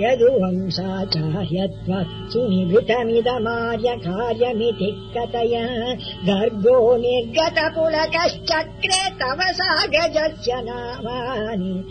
यदुर्वम् सुनिभृतमिदमार्य कार्यमिति कथय गर्गो निर्गतपुलकश्चक्रे तव सा गजस्य नामानि।